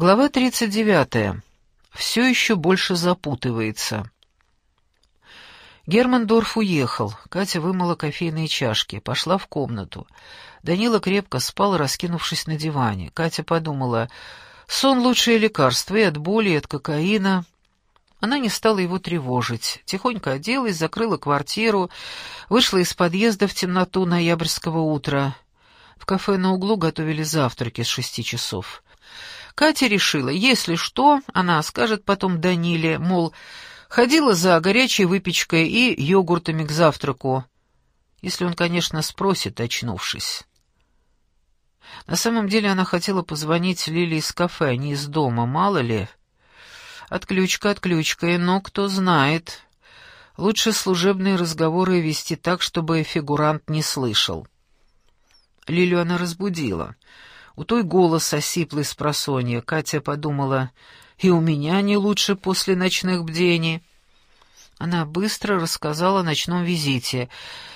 Глава 39. Все еще больше запутывается. Германдорф уехал. Катя вымыла кофейные чашки, пошла в комнату. Данила крепко спал, раскинувшись на диване. Катя подумала, сон — лучшее лекарство и от боли, и от кокаина. Она не стала его тревожить. Тихонько оделась, закрыла квартиру, вышла из подъезда в темноту ноябрьского утра. В кафе на углу готовили завтраки с шести часов. Катя решила, если что, она скажет потом Даниле, мол, ходила за горячей выпечкой и йогуртами к завтраку, если он, конечно, спросит, очнувшись. На самом деле она хотела позвонить Лиле из кафе, а не из дома, мало ли. Отключка отключкой, но кто знает. Лучше служебные разговоры вести так, чтобы фигурант не слышал. Лилю она разбудила — у той голос осиплый с просонья. Катя подумала, и у меня не лучше после ночных бдений. Она быстро рассказала о ночном визите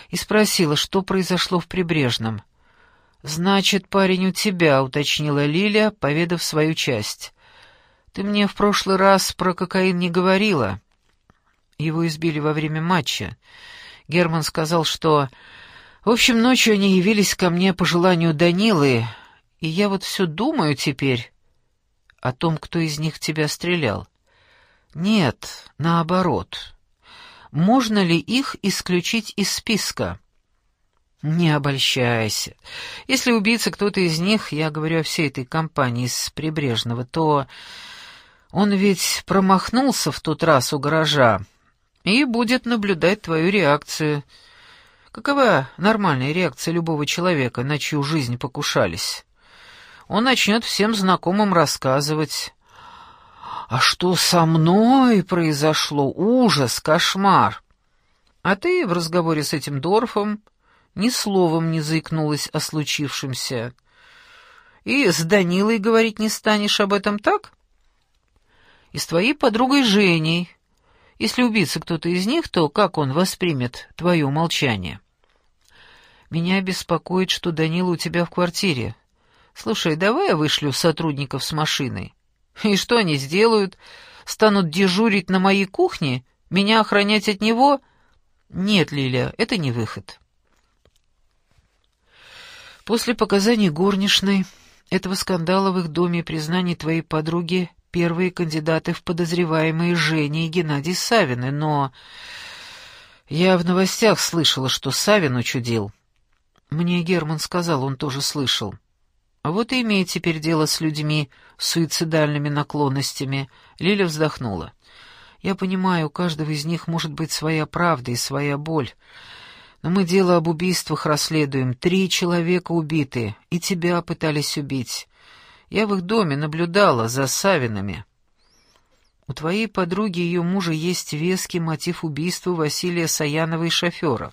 и спросила, что произошло в Прибрежном. «Значит, парень у тебя», — уточнила Лиля, поведав свою часть. «Ты мне в прошлый раз про кокаин не говорила». Его избили во время матча. Герман сказал, что... В общем, ночью они явились ко мне по желанию Данилы, и я вот все думаю теперь о том, кто из них тебя стрелял. Нет, наоборот. Можно ли их исключить из списка? Не обольщайся. Если убийца кто-то из них, я говорю о всей этой компании с Прибрежного, то он ведь промахнулся в тот раз у гаража и будет наблюдать твою реакцию. Какова нормальная реакция любого человека, на чью жизнь покушались? Он начнет всем знакомым рассказывать. «А что со мной произошло? Ужас, кошмар!» А ты в разговоре с этим Дорфом ни словом не заикнулась о случившемся. И с Данилой говорить не станешь об этом, так? И с твоей подругой Женей. Если убийца кто-то из них, то как он воспримет твое молчание? Меня беспокоит, что Данила у тебя в квартире. «Слушай, давай я вышлю сотрудников с машиной. И что они сделают? Станут дежурить на моей кухне? Меня охранять от него? Нет, Лиля, это не выход». После показаний горничной этого скандала в их доме признаний твоей подруги первые кандидаты в подозреваемые Женя и Геннадий Савины, но... Я в новостях слышала, что Савин учудил. Мне Герман сказал, он тоже слышал. А вот и имеет теперь дело с людьми с суицидальными наклонностями. Лиля вздохнула. Я понимаю, у каждого из них может быть своя правда и своя боль. Но мы дело об убийствах расследуем. Три человека убиты, и тебя пытались убить. Я в их доме наблюдала за Савинами. У твоей подруги и ее мужа есть веский мотив убийства Василия Саянова и шофера.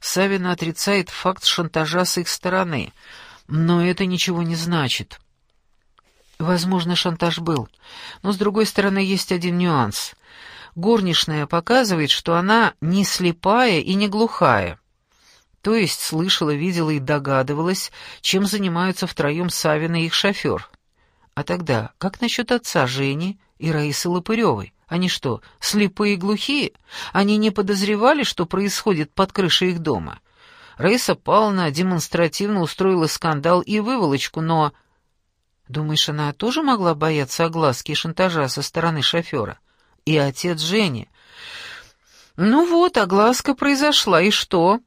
Савина отрицает факт шантажа с их стороны — но это ничего не значит. Возможно, шантаж был, но с другой стороны есть один нюанс. Горничная показывает, что она не слепая и не глухая. То есть слышала, видела и догадывалась, чем занимаются втроем Савина и их шофер. А тогда как насчет отца Жени и Раисы Лопыревой? Они что, слепые и глухие? Они не подозревали, что происходит под крышей их дома? Раиса Павловна демонстративно устроила скандал и выволочку, но... Думаешь, она тоже могла бояться огласки и шантажа со стороны шофера? И отец Жени? Ну вот, огласка произошла, и что?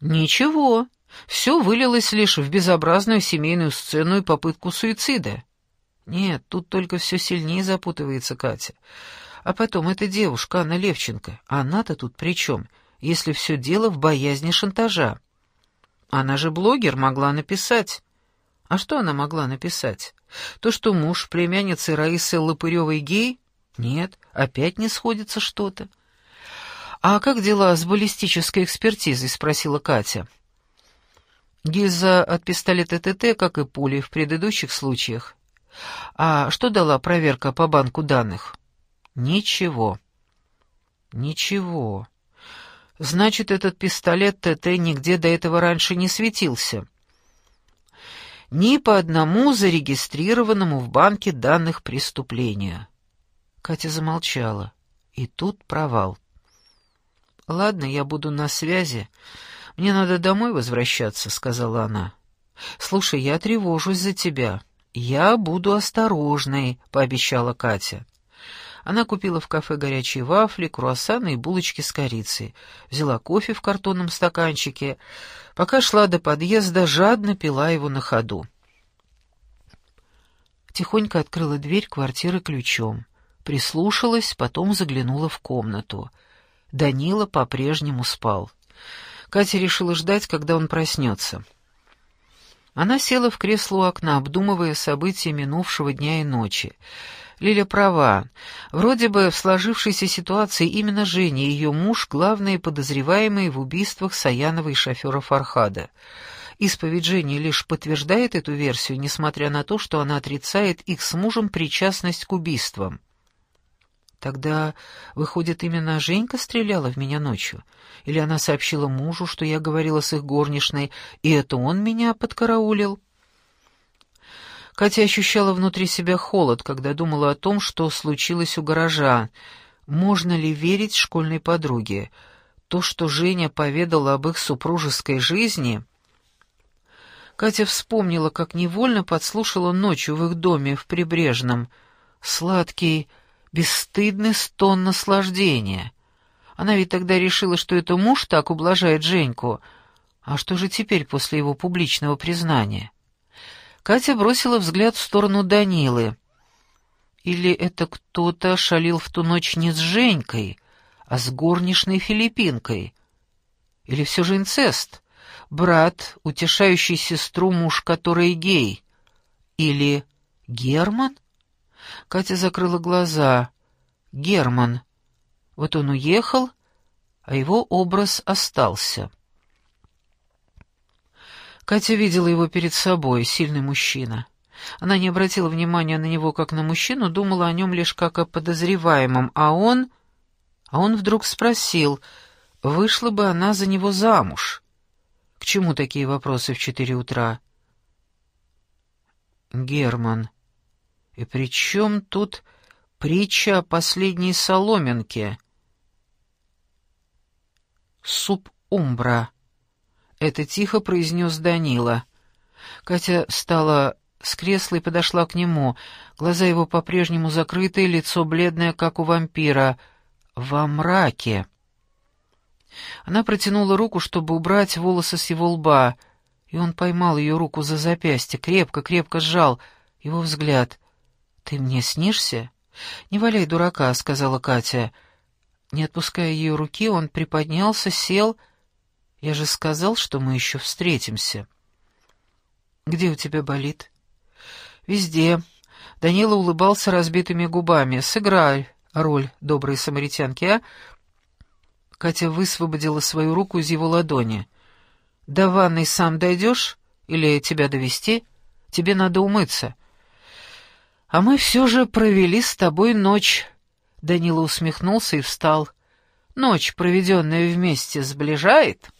Ничего. Все вылилось лишь в безобразную семейную сцену и попытку суицида. Нет, тут только все сильнее запутывается Катя. А потом эта девушка, Анна Левченко, она-то тут при чем? — если все дело в боязни шантажа? Она же блогер, могла написать. А что она могла написать? То, что муж племянницы Раисы Лопыревой гей? Нет, опять не сходится что-то. «А как дела с баллистической экспертизой?» — спросила Катя. Гильза от пистолета ТТ, как и пули в предыдущих случаях. А что дала проверка по банку данных? Ничего. Ничего. Значит, этот пистолет ТТ нигде до этого раньше не светился. ни по одному зарегистрированному в банке данных преступления. Катя замолчала. И тут провал. «Ладно, я буду на связи. Мне надо домой возвращаться», — сказала она. «Слушай, я тревожусь за тебя. Я буду осторожной», — пообещала Катя. Она купила в кафе горячие вафли, круассаны и булочки с корицей, взяла кофе в картонном стаканчике, пока шла до подъезда, жадно пила его на ходу. Тихонько открыла дверь квартиры ключом, прислушалась, потом заглянула в комнату. Данила по-прежнему спал. Катя решила ждать, когда он проснется. Она села в кресло у окна, обдумывая события минувшего дня и ночи. Лиля права. Вроде бы в сложившейся ситуации именно Женя и ее муж — главные подозреваемые в убийствах Саянова и шофера Фархада. Исповедь Жени лишь подтверждает эту версию, несмотря на то, что она отрицает их с мужем причастность к убийствам. Тогда, выходит, именно Женька стреляла в меня ночью? Или она сообщила мужу, что я говорила с их горничной, и это он меня подкараулил? Катя ощущала внутри себя холод, когда думала о том, что случилось у гаража. Можно ли верить школьной подруге? То, что Женя поведала об их супружеской жизни... Катя вспомнила, как невольно подслушала ночью в их доме в Прибрежном. Сладкий, бесстыдный стон наслаждения. Она ведь тогда решила, что это муж так ублажает Женьку. А что же теперь после его публичного признания? Катя бросила взгляд в сторону Данилы. Или это кто-то шалил в ту ночь не с Женькой, а с горничной филиппинкой? Или все же инцест? Брат, утешающий сестру, муж который гей? Или Герман? Катя закрыла глаза. Герман. Вот он уехал, а его образ остался. Катя видела его перед собой, сильный мужчина. Она не обратила внимания на него как на мужчину, думала о нем лишь как о подозреваемом, а он... А он вдруг спросил, вышла бы она за него замуж. К чему такие вопросы в четыре утра? Герман. И при чем тут притча о последней соломинке? Суп умбра. Это тихо произнес Данила. Катя встала с кресла и подошла к нему. Глаза его по-прежнему закрыты, лицо бледное, как у вампира. Во мраке. Она протянула руку, чтобы убрать волосы с его лба, и он поймал ее руку за запястье, крепко-крепко сжал. Его взгляд. «Ты мне снишься?» «Не валяй дурака», — сказала Катя. Не отпуская ее руки, он приподнялся, сел я же сказал, что мы еще встретимся. Где у тебя болит? Везде. Данила улыбался разбитыми губами. Сыграй роль доброй самаритянки, а? Катя высвободила свою руку из его ладони. До ванной сам дойдешь? Или тебя довести? Тебе надо умыться. А мы все же провели с тобой ночь. Данила усмехнулся и встал. Ночь, проведенная вместе, сближает?